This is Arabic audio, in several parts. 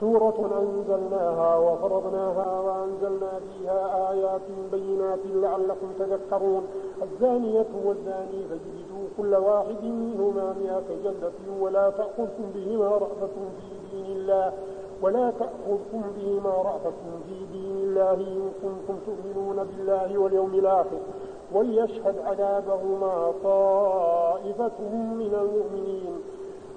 سورة أنزلناها وفرضناها وأنزلنا فيها آيات بينات لعلكم تذكرون. الزانية والزاني فاجلدوا كل واحد منهما مئة جلدة ولا تأخذكم بهما رأفة في دين الله ولا تأخذكم بهما رأفة في دين الله إن كنتم تؤمنون بالله واليوم الآخر. وليشهد عذابهما طائفة من المؤمنين.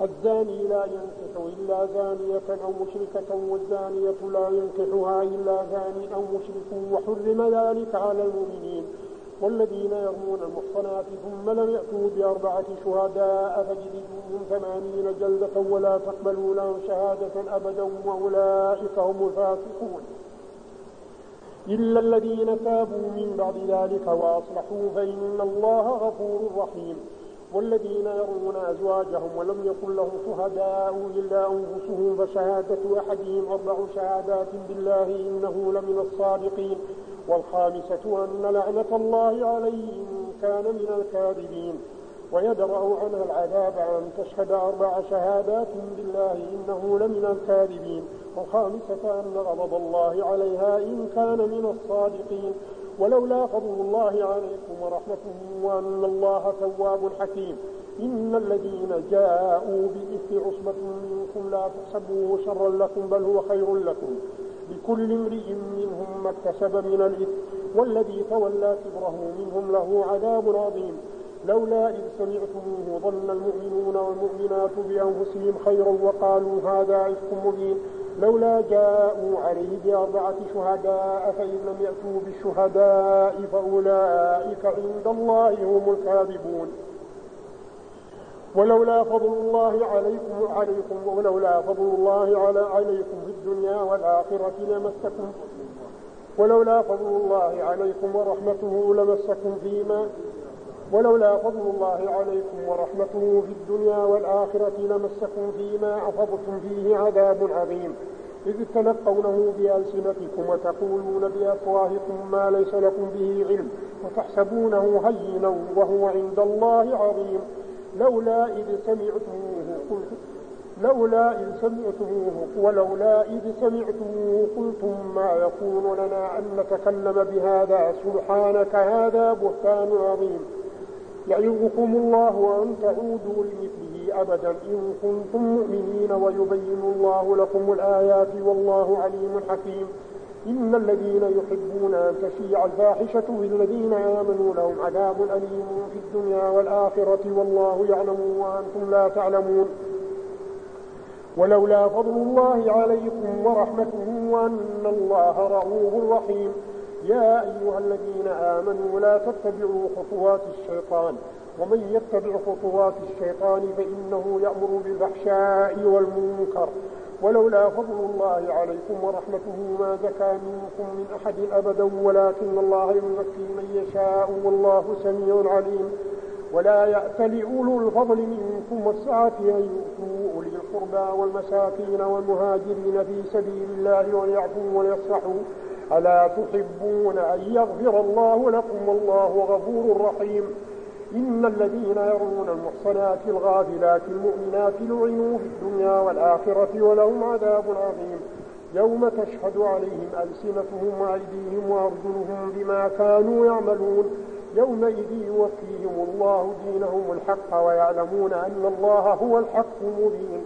الزاني لا ينكح إلا زانية أو مشركة والزانية لا ينكحها إلا زاني أو مشرك وحرم ذلك على المؤمنين والذين يرمون المحصنات ثم لم يأتوا بأربعة شهداء فاجلدوهم ثمانين جلدة ولا تقبلوا لهم شهادة أبدا وأولئك هم الفاسقون. إلا الذين تابوا من بعد ذلك وأصلحوا فإن الله غفور رحيم. والذين يرون أزواجهم ولم يكن لهم شهداء إلا أنفسهم فشهادة أحدهم أربع شهادات بالله إنه لمن الصادقين والخامسة أن لعنة الله عليه إن كان من الكاذبين ويدرأ عنها العذاب أن تشهد أربع شهادات بالله إنه لمن الكاذبين والخامسة أن غضب الله عليها إن كان من الصادقين ولولا فضل الله عليكم ورحمته وأن الله تواب حكيم. إن الذين جاءوا بإثم عصبة منكم لا تحسبوه شرا لكم بل هو خير لكم. لكل امرئ منهم ما اكتسب من الإثم والذي تولى كبره منهم له عذاب عظيم. لولا إذ سمعتموه ظن المؤمنون والمؤمنات بأنفسهم خيرا وقالوا هذا إفك مبين. لولا جاءوا عليه بأربعة شهداء فإن لم يأتوا بالشهداء فأولئك عند الله هم الكاذبون. ولولا فضل الله عليكم عليكم ولولا فضل الله على عليكم في الدنيا والآخرة لمسكم ولولا فضل الله عليكم ورحمته لمسكم فيما ولولا فضل الله عليكم ورحمته في الدنيا والآخرة لمسكم فيما أفضتم فيه عذاب عظيم. إذ تلقونه بألسنتكم وتقولون بأفواهكم ما ليس لكم به علم وتحسبونه هينا وهو عند الله عظيم. لولا إذ سمعتموه قلتم لولا إذ سمعتموه ولولا إذ سمعتموه قلتم ما يكون لنا أن نتكلم بهذا. سبحانك هذا بهتان عظيم. يعظكم الله أن تعودوا لمثله أبدا إن كنتم مؤمنين ويبين الله لكم الآيات والله عليم حكيم. إن الذين يحبون أن تشيع الفاحشة بالذين آمنوا لهم عذاب أليم في الدنيا والآخرة والله يعلم وأنتم لا تعلمون. ولولا فضل الله عليكم ورحمته وأن الله رؤوف رحيم. يا أيها الذين آمنوا لا تتبعوا خطوات الشيطان. ومن يتبع خطوات الشيطان فإنه يأمر بالفحشاء والمنكر. ولولا فضل الله عليكم ورحمته ما زكى منكم من أحد أبدا ولكن الله يزكي من يشاء والله سميع عليم. ولا يأتل أولو الفضل منكم والسعة أن يؤتوا أولي القربى والمساكين والمهاجرين في سبيل الله وليعفوا وليصفحوا. ألا تحبون أن يغفر الله لكم والله غفور رحيم. إن الذين يرون المحصنات الغافلات المؤمنات لعنوا في الدنيا والآخرة ولهم عذاب عظيم. يوم تشهد عليهم ألسنتهم وأيديهم وأرجلهم بما كانوا يعملون. يومئذ يوفيهم الله دينهم الحق ويعلمون أن الله هو الحق المبين.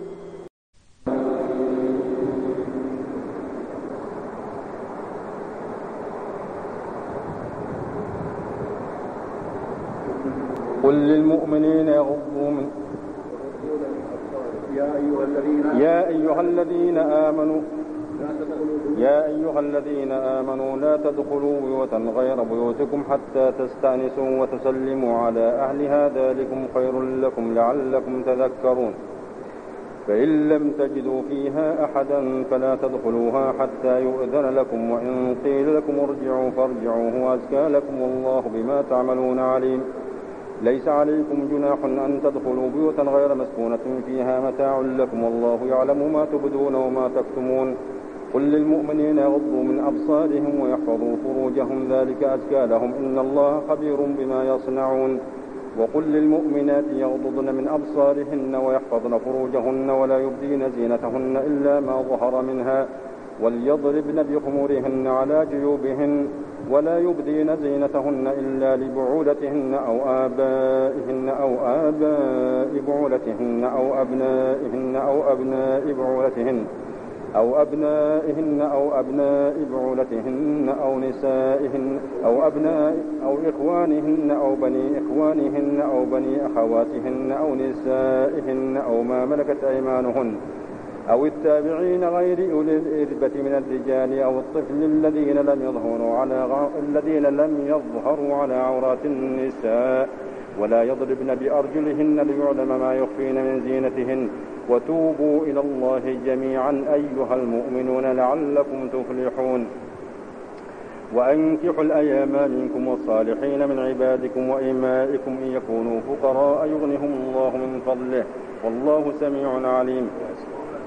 قل للمؤمنين يغضوا من يا أيها الذين آمنوا يا أيها الذين آمنوا لا تدخلوا بيوتا غير بيوتكم حتى تستأنسوا وتسلموا على أهلها. ذلكم خير لكم لعلكم تذكرون. فإن لم تجدوا فيها أحدا فلا تدخلوها حتى يؤذن لكم وإن قيل لكم ارجعوا فارجعوا هو أزكى لكم والله بما تعملون عليم. ليس عليكم جناح أن تدخلوا بيوتا غير مسكونة فيها متاع لكم والله يعلم ما تبدون وما تكتمون. قل للمؤمنين يغضوا من أبصارهم ويحفظوا فروجهم ذلك أزكى لهم. إن الله خبير بما يصنعون. وقل للمؤمنات يغضضن من أبصارهن ويحفظن فروجهن ولا يبدين زينتهن إلا ما ظهر منها وليضربن بخمورهن على جيوبهن. ولا يبدين زينتهن إلا لبعولتهن أو آبائهن أو آباء بعولتهن أو أبنائهن أو أبناء بعولتهن أو أبنائهن أو أبناء بعولتهن أو نسائهن أو أبناء أو إخوانهن أو بني إخوانهن أو بني أخواتهن أو نسائهن أو ما ملكت أيمانهن أو التابعين غير أولي الإربة من الرجال أو الطفل الذين لم يظهروا على. الذين لم يظهروا على عورات النساء ولا يضربن بأرجلهن ليعلم ما يخفين من زينتهن. وتوبوا إلى الله جميعا أيها المؤمنون لعلكم تفلحون. وأنكحوا الأيام منكم والصالحين من عبادكم وإمائكم إن يكونوا فقراء يغنهم الله من فضله. والله سميع عليم.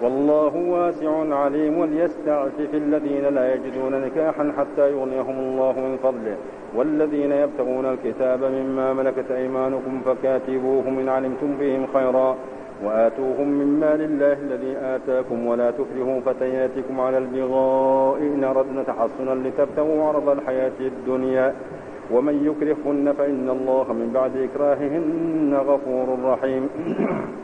والله واسع عليم وليستعفف الذين لا يجدون نكاحا حتى يغنيهم الله من فضله. والذين يبتغون الكتاب مما ملكت أيمانكم فكاتبوهم إن علمتم فيهم خيرا وآتوهم من مال الله الذي آتاكم ولا تكرهوا فتياتكم على البغاء. إن أردنا تحصنا لتبتغوا عرض الحياة الدنيا. ومن يكرهن فإن الله من بعد إكراههن غفور رحيم.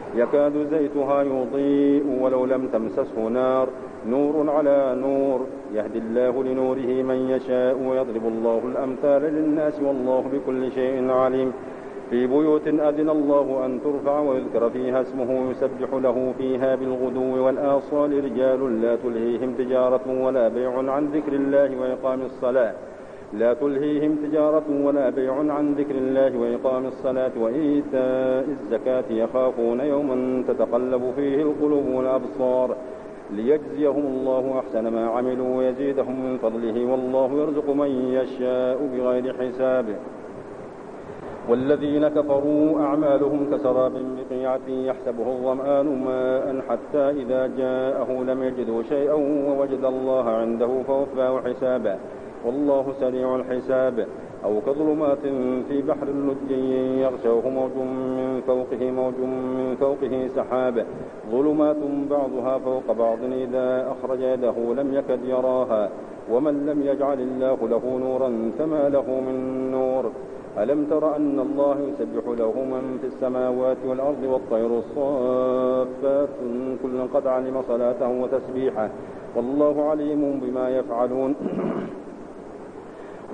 يكاد زيتها يضيء ولو لم تمسسه نار. نور على نور. يهدي الله لنوره من يشاء ويضرب الله الأمثال للناس والله بكل شيء عليم. في بيوت أذن الله أن ترفع ويذكر فيها اسمه. يسبح له فيها بالغدو والآصال. رجال لا تلهيهم تجارة ولا بيع عن ذكر الله وإقام الصلاة. لا تلهيهم تجارة ولا بيع عن ذكر الله وإقام الصلاة وإيتاء الزكاة يخافون يوما تتقلب فيه القلوب والأبصار ليجزيهم الله أحسن ما عملوا ويزيدهم من فضله والله يرزق من يشاء بغير حساب. والذين كفروا أعمالهم كسراب بقيعة يحسبه الظمآن ماء حتى إذا جاءه لم يجدوا شيئا ووجد الله عنده فوفاه حسابا. والله سريع الحساب. أو كظلمات في بحر اللج يغشوه موج من فوقه موج من فوقه سحاب. ظلمات بعضها فوق بعض إذا أخرج يده لم يكد يراها. ومن لم يجعل الله له نورا فما له من نور. ألم تر أن الله يسبح له من في السماوات والأرض والطير الصافات؟ كل قد علم صلاته وتسبيحه. والله عليم بما يفعلون.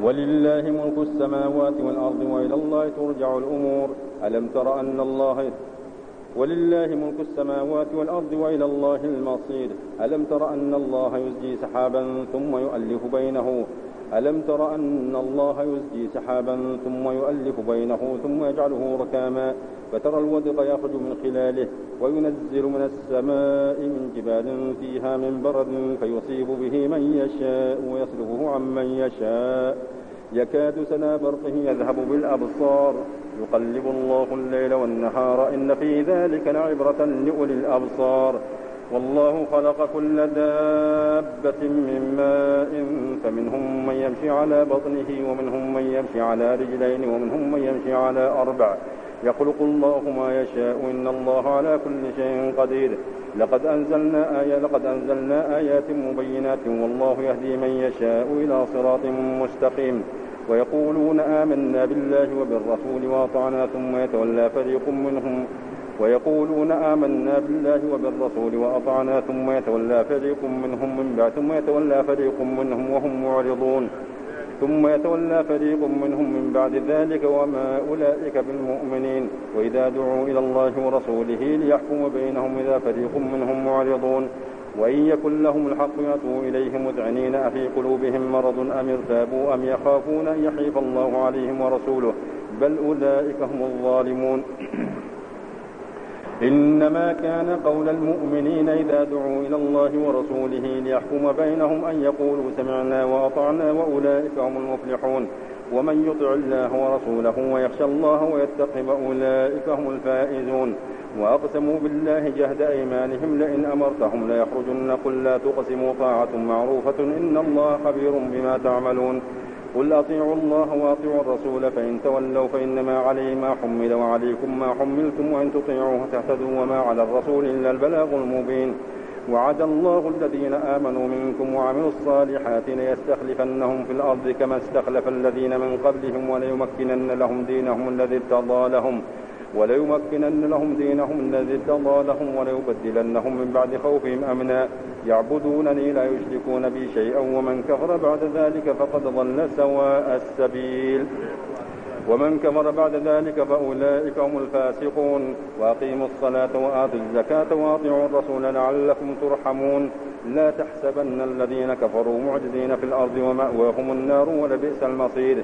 ولله ملك السماوات والأرض وإلى الله ترجع الأمور. ألم تر أن الله ولله ملك السماوات والأرض وإلى الله المصير. ألم تر أن الله يزجي سحابا ثم يؤلف بينه ألم تر أن الله يزجي سحابا ثم يؤلف بينه ثم يجعله ركاما فترى الودق يخرج من خلاله وينزل من السماء من جبال فيها من برد فيصيب به من يشاء ويصرفه عن من يشاء. يكاد سنا برقه يذهب بالأبصار. يقلب الله الليل والنهار إن في ذلك لعبرة لأولي الأبصار. والله خلق كل دابة من ماء فمنهم من يمشي على بطنه ومنهم من يمشي على رجلين ومنهم من يمشي على أربع. يخلق الله ما يشاء إن الله على كل شيء قدير. لقد أنزلنا آية لقد أنزلنا آيات مبينات والله يهدي من يشاء إلى صراط مستقيم. ويقولون آمنا بالله وبالرسول وأطعنا ثم يتولى فريق منهم. ويقولون آمنا بالله وبالرسول وأطعنا ثم يتولى فريق منهم من بعد ثم يتولى فريق منهم وهم معرضون. ثم يتولى فريق منهم من بعد ذلك وما أولئك بالمؤمنين. وإذا دعوا إلى الله ورسوله ليحكم بينهم إذا فريق منهم معرضون. وإن يكن لهم الحق يأتوا إليه مذعنين أفي قلوبهم مرض أم ارتابوا أم يخافون أن يحيف الله عليهم ورسوله. بل أولئك هم الظالمون. إنما كان قول المؤمنين إذا دعوا إلى الله ورسوله ليحكم بينهم أن يقولوا سمعنا وأطعنا وأولئك هم المفلحون. ومن يطع الله ورسوله ويخشى الله ويتق فأولئك هم الفائزون. وأقسموا بالله جهد أيمانهم لئن أمرتهم ليخرجن قل لا تقسموا طاعة معروفة إن الله خبير بما تعملون. قل أطيعوا الله وأطيعوا الرسول فإن تولوا فإنما عليه ما حمل وعليكم ما حملتم وإن تطيعوه تهتدوا وما على الرسول إلا البلاغ المبين. وعد الله الذين آمنوا منكم وعملوا الصالحات ليستخلفنهم في الأرض كما استخلف الذين من قبلهم وليمكنن لهم دينهم الذي ارتضى لهم. وليمكنن لهم دينهم الذي ارتضى لهم وليبدلنهم من بعد خوفهم أمنا. يعبدونني لا يشركون بي شيئا ومن كفر بعد ذلك فقد ضل سواء السبيل. ومن كفر بعد ذلك فأولئك هم الفاسقون. وأقيموا الصلاة وآتوا الزكاة وأطيعوا الرسول لعلكم ترحمون. لا تحسبن الذين كفروا معجزين في الأرض ومأواهم النار ولبئس المصير.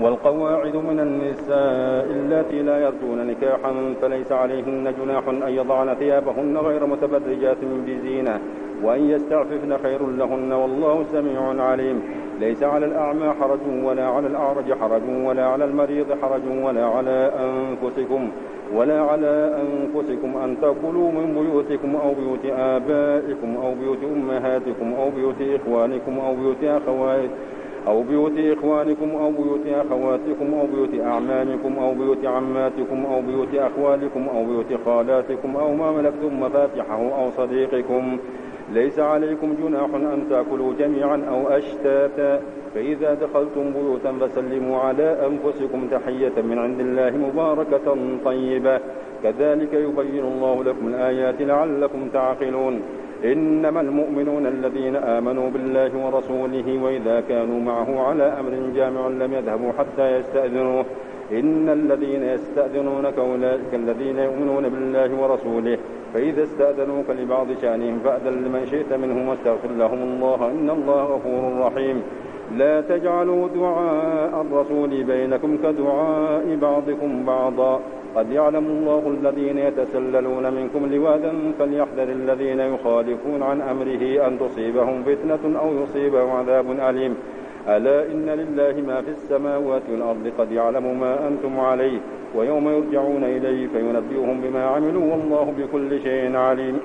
والقواعد من النساء اللاتي لا يرجون نكاحا فليس عليهن جناح أن يضعن ثيابهن غير متبرجات بزينة وأن يستعففن خير لهن والله سميع عليم. ليس على الأعمى حرج ولا على الأعرج حرج ولا على المريض حرج ولا على أنفسكم ولا على أنفسكم أن تأكلوا من بيوتكم أو بيوت آبائكم أو بيوت أمهاتكم أو بيوت إخوانكم أو بيوت أخواتكم أو بيوت إخوانكم أو بيوت أخواتكم أو بيوت أعمامكم أو بيوت عماتكم أو بيوت أخوالكم أو بيوت خالاتكم أو ما ملكتم مفاتحه أو صديقكم. ليس عليكم جناح أن تأكلوا جميعا أو أشتاتا. فإذا دخلتم بيوتا فسلموا على أنفسكم تحية من عند الله مباركة طيبة. كذلك يبين الله لكم الآيات لعلكم تعقلون. إنما المؤمنون الذين آمنوا بالله ورسوله وإذا كانوا معه على أمر جامع لم يذهبوا حتى يستأذنوه. إن الذين يستأذنونك أولئك الذين يؤمنون بالله ورسوله فإذا استأذنوك لبعض شأنهم فأذن لمن شئت منهم واستغفر لهم الله إن الله غفور رحيم. لا تجعلوا دعاء الرسول بينكم كدعاء بعضكم بعضا. قد يعلم الله الذين يتسللون منكم لواذا فليحذر الذين يخالفون عن أمره أن تصيبهم فتنة أو يصيبهم عذاب أليم. ألا إن لله ما في السماوات والأرض قد يعلم ما أنتم عليه ويوم يرجعون إليه فينبئهم بما عملوا والله بكل شيء عليم.